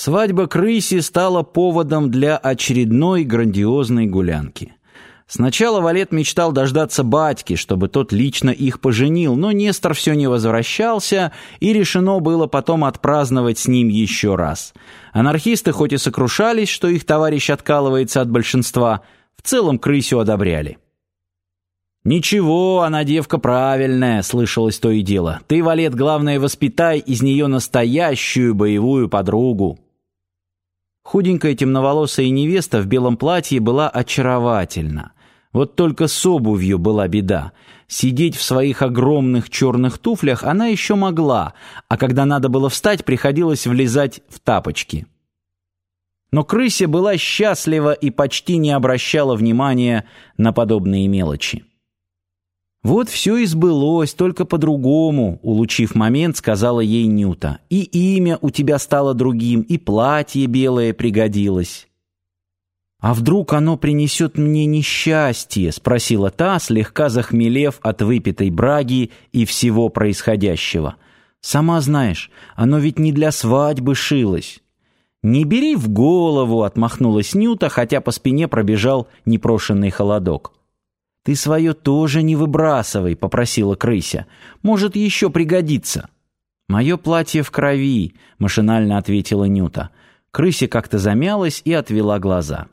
Свадьба крыси стала поводом для очередной грандиозной гулянки. Сначала Валет мечтал дождаться батьки, чтобы тот лично их поженил, но Нестор все не возвращался, и решено было потом отпраздновать с ним еще раз. Анархисты хоть и сокрушались, что их товарищ откалывается от большинства, в целом крысю одобряли. «Ничего, она девка правильная», — слышалось то и дело. «Ты, Валет, главное, воспитай из нее настоящую боевую подругу». Худенькая темноволосая невеста в белом платье была очаровательна. Вот только с обувью была беда. Сидеть в своих огромных черных туфлях она еще могла, а когда надо было встать, приходилось влезать в тапочки. Но крыся была счастлива и почти не обращала внимания на подобные мелочи. «Вот все и сбылось, только по-другому», — улучив момент, сказала ей Нюта. «И имя у тебя стало другим, и платье белое пригодилось». «А вдруг оно принесет мне несчастье?» — спросила та, слегка захмелев от выпитой браги и всего происходящего. «Сама знаешь, оно ведь не для свадьбы шилось». «Не бери в голову», — отмахнулась Нюта, хотя по спине пробежал непрошенный холодок. «Ты свое тоже не выбрасывай», — попросила крыся. «Может, еще пригодится». «Мое платье в крови», — машинально ответила Нюта. Крыся как-то замялась и отвела глаза.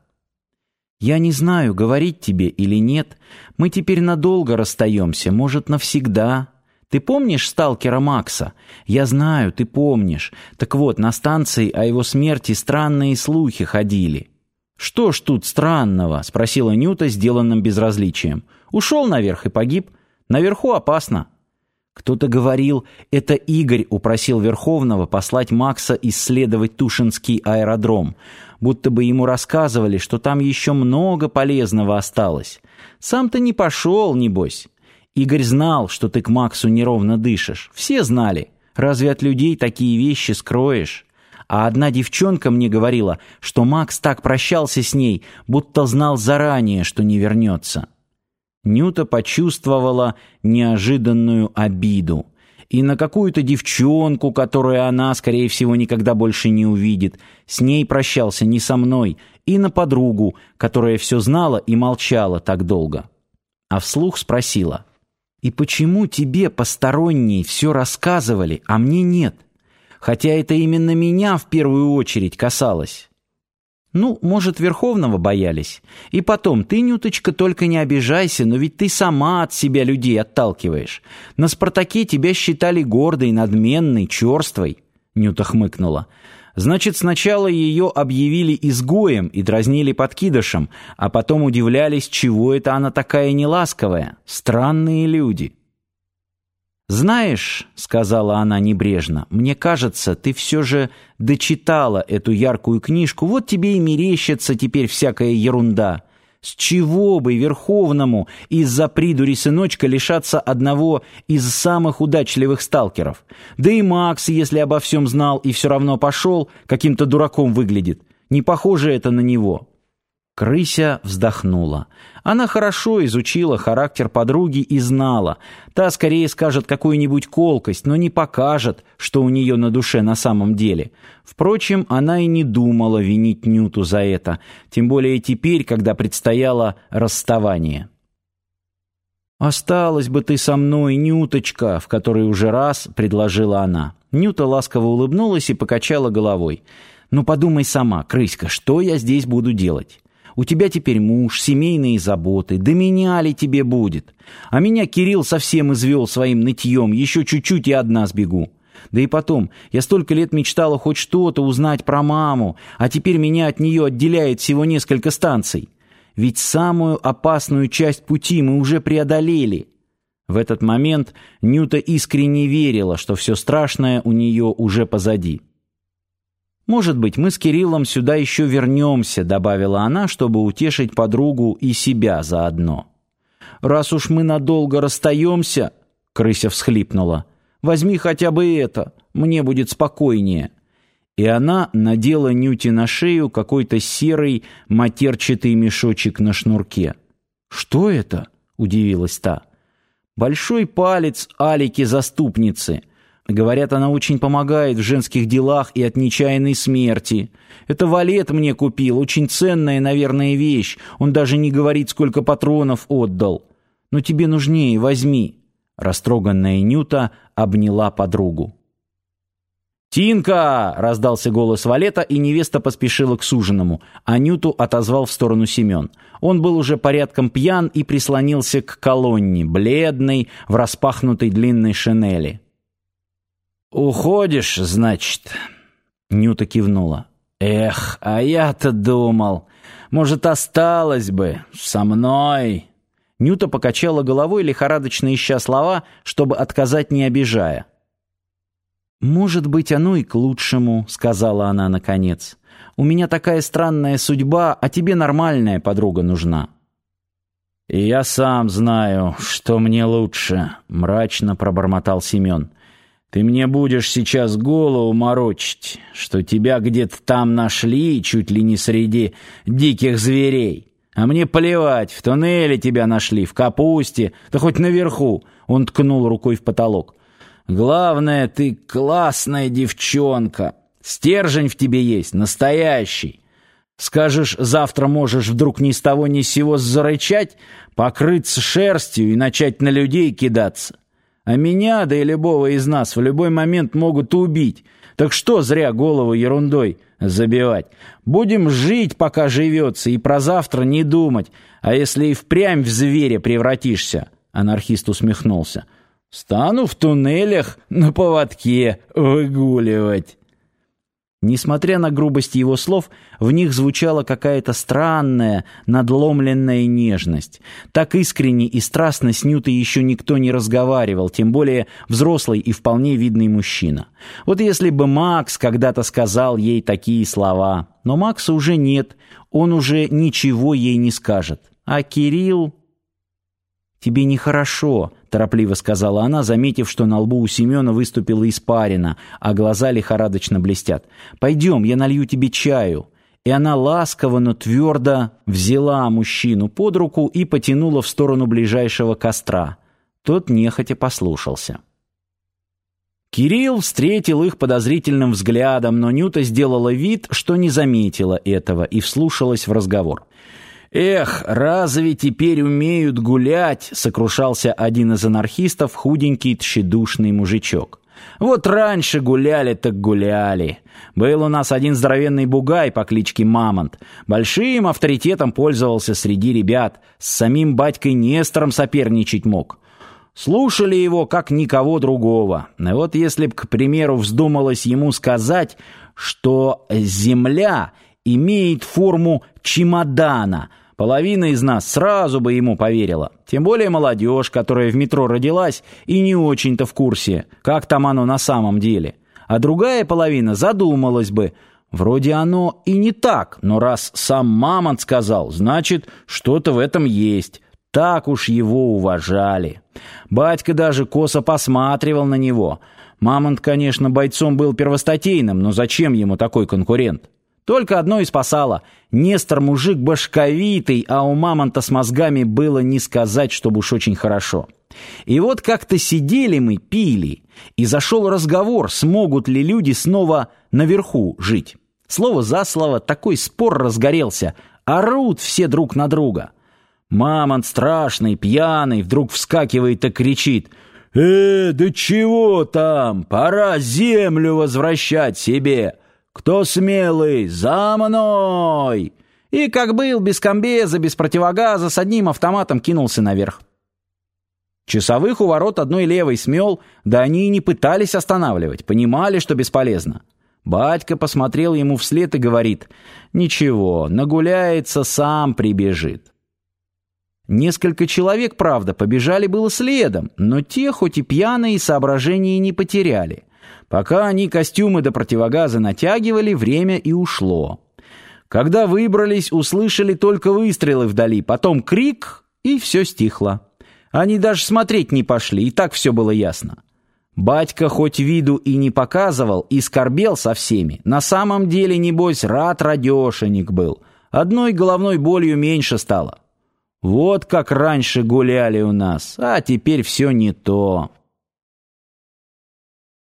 «Я не знаю, говорить тебе или нет. Мы теперь надолго расстаемся, может, навсегда. Ты помнишь сталкера Макса? Я знаю, ты помнишь. Так вот, на станции о его смерти странные слухи ходили». «Что ж тут странного?» — спросила Нюта сделанным безразличием. «Ушел наверх и погиб. Наверху опасно». Кто-то говорил, это Игорь упросил Верховного послать Макса исследовать Тушинский аэродром, будто бы ему рассказывали, что там еще много полезного осталось. Сам-то не пошел, небось. Игорь знал, что ты к Максу неровно дышишь. Все знали. Разве от людей такие вещи скроешь? А одна девчонка мне говорила, что Макс так прощался с ней, будто знал заранее, что не вернется. Нюта почувствовала неожиданную обиду. И на какую-то девчонку, которую она, скорее всего, никогда больше не увидит. С ней прощался не со мной. И на подругу, которая все знала и молчала так долго. А вслух спросила. «И почему тебе, посторонние, все рассказывали, а мне нет?» Хотя это именно меня в первую очередь касалось. Ну, может, Верховного боялись. И потом, ты, Нюточка, только не обижайся, но ведь ты сама от себя людей отталкиваешь. На «Спартаке» тебя считали гордой, надменной, черствой. Нюта хмыкнула. Значит, сначала ее объявили изгоем и дразнили подкидышем, а потом удивлялись, чего это она такая неласковая. Странные люди. «Знаешь», — сказала она небрежно, — «мне кажется, ты все же дочитала эту яркую книжку, вот тебе и мерещится теперь всякая ерунда. С чего бы Верховному из-за придури сыночка лишаться одного из самых удачливых сталкеров? Да и Макс, если обо всем знал и все равно пошел, каким-то дураком выглядит. Не похоже это на него». Крыся вздохнула. Она хорошо изучила характер подруги и знала. Та скорее скажет какую-нибудь колкость, но не покажет, что у нее на душе на самом деле. Впрочем, она и не думала винить Нюту за это, тем более теперь, когда предстояло расставание. «Осталась бы ты со мной, Нюточка», в который уже раз предложила она. Нюта ласково улыбнулась и покачала головой. «Ну подумай сама, крыська, что я здесь буду делать?» У тебя теперь муж, семейные заботы. Да меня ли тебе будет? А меня Кирилл совсем извел своим нытьем. Еще чуть-чуть и одна сбегу. Да и потом, я столько лет мечтала хоть что-то узнать про маму, а теперь меня от нее отделяет всего несколько станций. Ведь самую опасную часть пути мы уже преодолели. В этот момент Нюта искренне верила, что все страшное у нее уже позади. «Может быть, мы с Кириллом сюда еще вернемся», — добавила она, чтобы утешить подругу и себя заодно. «Раз уж мы надолго расстаемся», — крыся всхлипнула, — «возьми хотя бы это, мне будет спокойнее». И она надела Нюти на шею какой-то серый матерчатый мешочек на шнурке. «Что это?» — удивилась та. «Большой палец Алики-заступницы. Говорят, она очень помогает в женских делах и от нечаянной смерти. Это валет мне купил, очень ценная, наверное, вещь. Он даже не говорит, сколько патронов отдал. Но тебе нужнее, возьми». Растроганная Нюта обняла подругу. «Тинка!» — раздался голос Валета, и невеста поспешила к суженому. А Нюту отозвал в сторону Семен. Он был уже порядком пьян и прислонился к колонне, бледный, в распахнутой длинной шинели. «Уходишь, значит?» Нюта кивнула. «Эх, а я-то думал, может, осталось бы со мной?» Нюта покачала головой, лихорадочно ища слова, чтобы отказать, не обижая. «Может быть, оно и к лучшему», — сказала она наконец. «У меня такая странная судьба, а тебе нормальная подруга нужна». «И я сам знаю, что мне лучше», — мрачно пробормотал Семен. «Ты мне будешь сейчас голову морочить, что тебя где-то там нашли, чуть ли не среди диких зверей. А мне плевать, в туннеле тебя нашли, в капусте, да хоть наверху». Он ткнул рукой в потолок. Главное, ты классная девчонка. Стержень в тебе есть, настоящий. Скажешь, завтра можешь вдруг ни с того ни с сего зарычать, покрыться шерстью и начать на людей кидаться. А меня, да и любого из нас, в любой момент могут убить. Так что зря голову ерундой забивать? Будем жить, пока живется, и про завтра не думать. А если и впрямь в зверя превратишься?» Анархист усмехнулся. Стану в туннелях на поводке выгуливать. Несмотря на грубость его слов, в них звучала какая-то странная, надломленная нежность. Так искренне и страстно с Нютой еще никто не разговаривал, тем более взрослый и вполне видный мужчина. Вот если бы Макс когда-то сказал ей такие слова. Но Макса уже нет, он уже ничего ей не скажет. А Кирилл... «Тебе нехорошо», — торопливо сказала она, заметив, что на лбу у Семена выступила испарина, а глаза лихорадочно блестят. «Пойдем, я налью тебе чаю». И она ласково, но твердо взяла мужчину под руку и потянула в сторону ближайшего костра. Тот нехотя послушался. Кирилл встретил их подозрительным взглядом, но Нюта сделала вид, что не заметила этого и вслушалась в разговор. «Эх, разве теперь умеют гулять?» — сокрушался один из анархистов, худенький, тщедушный мужичок. «Вот раньше гуляли так гуляли. Был у нас один здоровенный бугай по кличке Мамонт. Большим авторитетом пользовался среди ребят. С самим батькой Нестором соперничать мог». Слушали его, как никого другого. Вот если б, к примеру, вздумалось ему сказать, что Земля имеет форму чемодана — Половина из нас сразу бы ему поверила. Тем более молодежь, которая в метро родилась и не очень-то в курсе, как там оно на самом деле. А другая половина задумалась бы. Вроде оно и не так, но раз сам Мамонт сказал, значит, что-то в этом есть. Так уж его уважали. Батька даже косо посматривал на него. Мамонт, конечно, бойцом был первостатейным, но зачем ему такой конкурент? Только одно и спасало. Нестор мужик башковитый, а у мамонта с мозгами было не сказать, чтобы уж очень хорошо. И вот как-то сидели мы, пили, и зашел разговор, смогут ли люди снова наверху жить. Слово за слово, такой спор разгорелся. Орут все друг на друга. Мамонт страшный, пьяный, вдруг вскакивает и кричит. «Э, да чего там? Пора землю возвращать себе!» «Кто смелый? За мной!» И, как был, без комбеза, без противогаза, с одним автоматом кинулся наверх. Часовых у ворот одной левой смел, да они и не пытались останавливать, понимали, что бесполезно. Батька посмотрел ему вслед и говорит, «Ничего, нагуляется, сам прибежит». Несколько человек, правда, побежали было следом, но те, хоть и пьяные, соображения не потеряли. Пока они костюмы до противогаза натягивали, время и ушло. Когда выбрались, услышали только выстрелы вдали, потом крик, и все стихло. Они даже смотреть не пошли, и так все было ясно. Батька хоть виду и не показывал, и скорбел со всеми. На самом деле, небось, рад радешенек был. Одной головной болью меньше стало. Вот как раньше гуляли у нас, а теперь все не то».